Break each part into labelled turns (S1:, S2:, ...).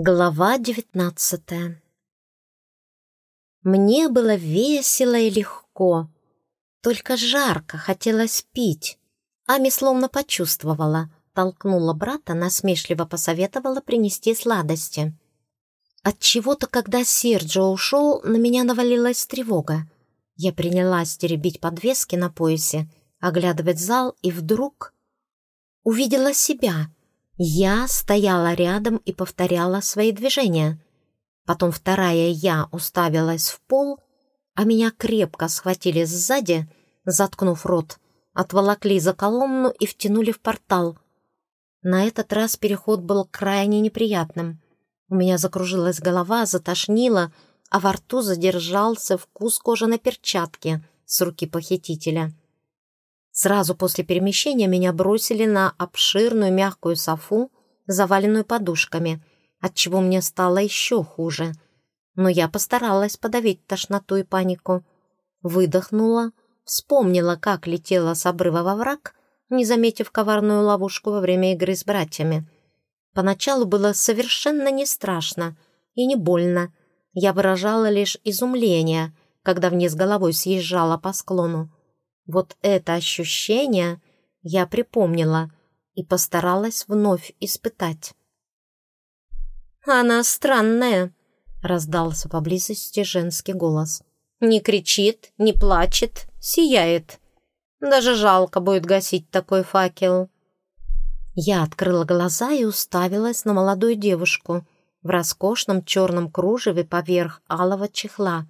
S1: Глава девятнадцатая Мне было весело и легко, только жарко, хотелось пить. Ами словно почувствовала, толкнула брата, насмешливо посоветовала принести сладости. От чего то когда Серджио ушел, на меня навалилась тревога. Я принялась теребить подвески на поясе, оглядывать зал, и вдруг увидела себя — я стояла рядом и повторяла свои движения. Потом вторая я уставилась в пол, а меня крепко схватили сзади, заткнув рот, отволокли за колонну и втянули в портал. На этот раз переход был крайне неприятным. У меня закружилась голова, затошнило, а во рту задержался вкус кожаной перчатки с руки похитителя. Сразу после перемещения меня бросили на обширную мягкую софу, заваленную подушками, отчего мне стало еще хуже. Но я постаралась подавить тошноту и панику. Выдохнула, вспомнила, как летела с обрыва во враг, не заметив коварную ловушку во время игры с братьями. Поначалу было совершенно не страшно и не больно. Я выражала лишь изумление, когда вниз головой съезжала по склону. Вот это ощущение я припомнила и постаралась вновь испытать. «Она странная», — раздался поблизости женский голос. «Не кричит, не плачет, сияет. Даже жалко будет гасить такой факел». Я открыла глаза и уставилась на молодую девушку в роскошном черном кружеве поверх алого чехла.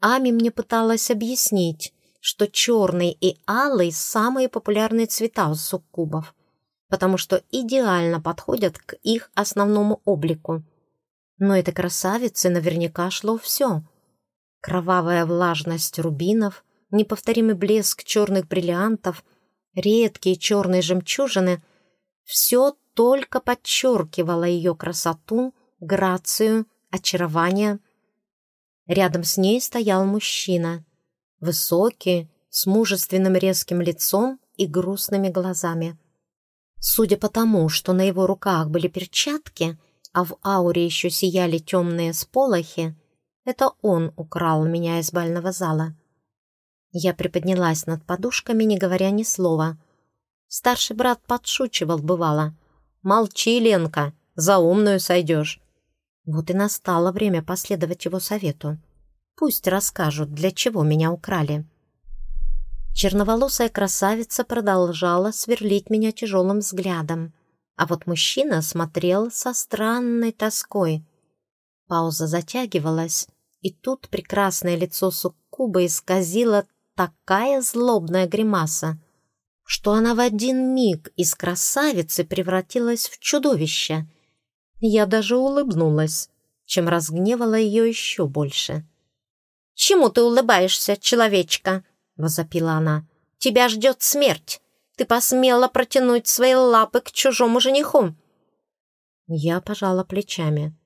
S1: Ами мне пыталась объяснить, что черный и алый – самые популярные цвета у суккубов, потому что идеально подходят к их основному облику. Но этой красавице наверняка шло все. Кровавая влажность рубинов, неповторимый блеск черных бриллиантов, редкие черные жемчужины – все только подчеркивало ее красоту, грацию, очарование. Рядом с ней стоял мужчина – Высокий, с мужественным резким лицом и грустными глазами. Судя по тому, что на его руках были перчатки, а в ауре еще сияли темные сполохи, это он украл меня из бального зала. Я приподнялась над подушками, не говоря ни слова. Старший брат подшучивал, бывало. «Молчи, Ленка, за умную сойдешь». Вот и настало время последовать его совету. Пусть расскажут, для чего меня украли. Черноволосая красавица продолжала сверлить меня тяжелым взглядом, а вот мужчина смотрел со странной тоской. Пауза затягивалась, и тут прекрасное лицо суккуба исказило такая злобная гримаса, что она в один миг из красавицы превратилась в чудовище. Я даже улыбнулась, чем разгневала ее еще больше. «Чему ты улыбаешься, человечка?» — возопила она. «Тебя ждет смерть. Ты посмела протянуть свои лапы к чужому жениху». Я пожала плечами.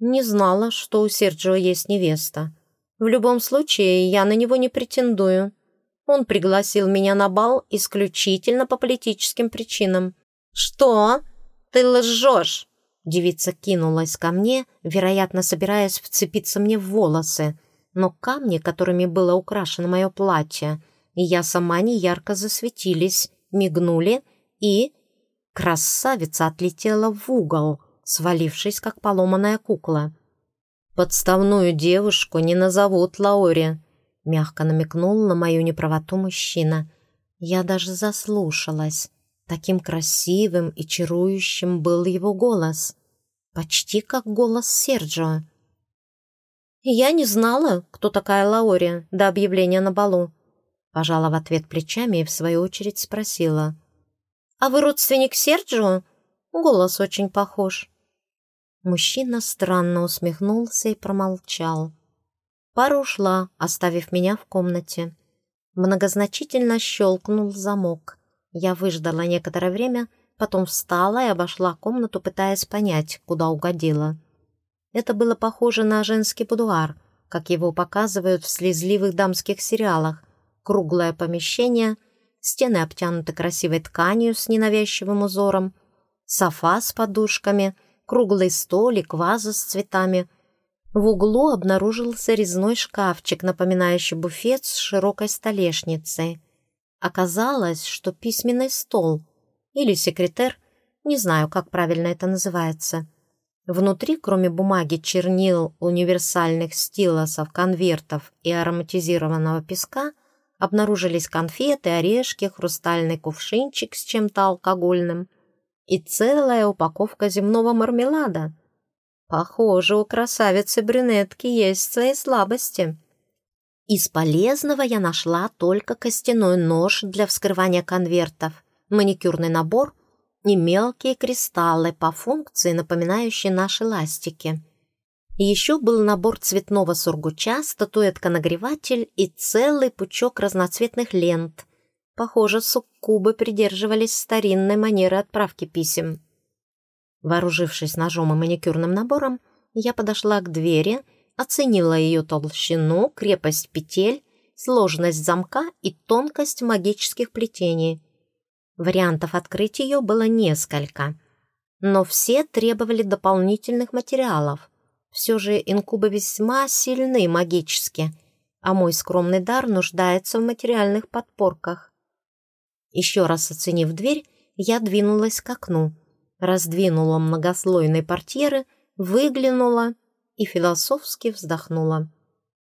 S1: Не знала, что у Серджио есть невеста. В любом случае, я на него не претендую. Он пригласил меня на бал исключительно по политическим причинам. «Что? Ты лжешь!» Девица кинулась ко мне, вероятно, собираясь вцепиться мне в волосы но камни, которыми было украшено мое платье, и я сама неярко засветились, мигнули, и... Красавица отлетела в угол, свалившись, как поломанная кукла. «Подставную девушку не назовут Лауре», — мягко намекнул на мою неправоту мужчина. Я даже заслушалась. Таким красивым и чарующим был его голос. Почти как голос Серджио. «Я не знала, кто такая Лаори до объявления на балу». Пожала в ответ плечами и в свою очередь спросила. «А вы родственник Серджио? Голос очень похож». Мужчина странно усмехнулся и промолчал. Пара ушла, оставив меня в комнате. Многозначительно щелкнул замок. Я выждала некоторое время, потом встала и обошла комнату, пытаясь понять, куда угодила. Это было похоже на женский будуар, как его показывают в слезливых дамских сериалах. Круглое помещение, стены обтянуты красивой тканью с ненавязчивым узором, софа с подушками, круглый столик, ваза с цветами. В углу обнаружился резной шкафчик, напоминающий буфет с широкой столешницей. Оказалось, что письменный стол или секретер, не знаю, как правильно это называется. Внутри, кроме бумаги, чернил, универсальных стилосов, конвертов и ароматизированного песка, обнаружились конфеты, орешки, хрустальный кувшинчик с чем-то алкогольным и целая упаковка земного мармелада. Похоже, у красавицы-брюнетки есть свои слабости. Из полезного я нашла только костяной нож для вскрывания конвертов, маникюрный набор и мелкие кристаллы по функции, напоминающие наши ластики. еще был набор цветного сургуча, статуэтка-нагреватель и целый пучок разноцветных лент. Похоже, суккубы придерживались старинной манеры отправки писем. Вооружившись ножом и маникюрным набором, я подошла к двери, оценила ее толщину, крепость петель, сложность замка и тонкость магических плетений. Вариантов открыть ее было несколько, но все требовали дополнительных материалов. Все же инкубы весьма сильны магически, а мой скромный дар нуждается в материальных подпорках. Еще раз оценив дверь, я двинулась к окну, раздвинула многослойные портьеры, выглянула и философски вздохнула.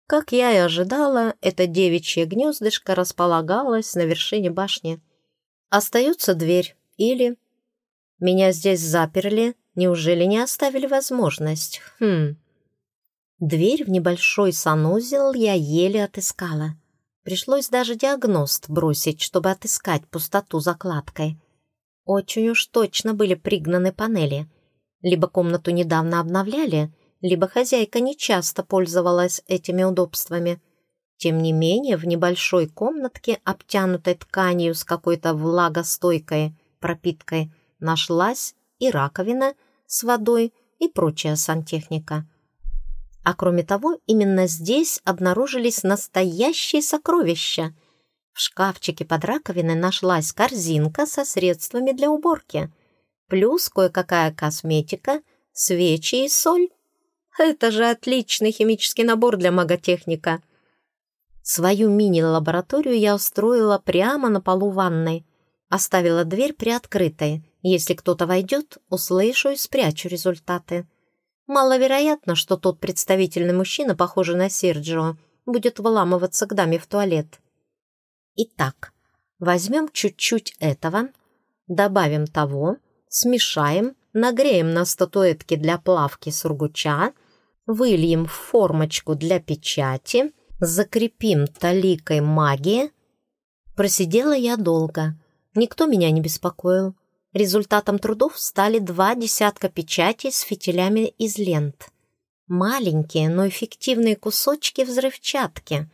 S1: Как я и ожидала, это девичье гнездышко располагалось на вершине башни. Остается дверь или... Меня здесь заперли, неужели не оставили возможность? Хм... Дверь в небольшой санузел я еле отыскала. Пришлось даже диагност бросить, чтобы отыскать пустоту закладкой. Очень уж точно были пригнаны панели. Либо комнату недавно обновляли, либо хозяйка нечасто пользовалась этими удобствами. Тем не менее, в небольшой комнатке, обтянутой тканью с какой-то влагостойкой пропиткой, нашлась и раковина с водой и прочая сантехника. А кроме того, именно здесь обнаружились настоящие сокровища. В шкафчике под раковиной нашлась корзинка со средствами для уборки, плюс кое-какая косметика, свечи и соль. Это же отличный химический набор для маготехника. Свою мини-лабораторию я устроила прямо на полу ванной. Оставила дверь приоткрытой. Если кто-то войдет, услышу и спрячу результаты. Маловероятно, что тот представительный мужчина, похожий на Серджио, будет выламываться к даме в туалет. Итак, возьмем чуть-чуть этого, добавим того, смешаем, нагреем на статуэтке для плавки сургуча, выльем в формочку для печати, закрепим таликой магии. Просидела я долго, никто меня не беспокоил. Результатом трудов стали два десятка печатей с фитилями из лент. Маленькие, но эффективные кусочки взрывчатки.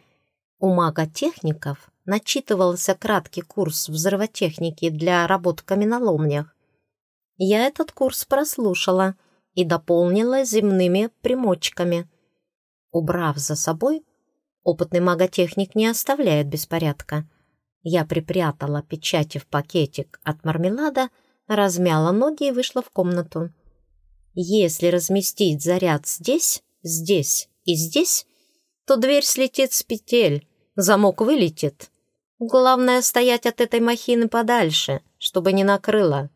S1: У маготехников начитывался краткий курс взрывотехники для работ в каменоломнях. Я этот курс прослушала и дополнила земными примочками. Убрав за собой, опытный маготехник не оставляет беспорядка. Я припрятала печати в пакетик от мармелада размяла ноги и вышла в комнату. Если разместить заряд здесь, здесь и здесь, то дверь слетит с петель, замок вылетит. Главное стоять от этой махины подальше, чтобы не накрыло.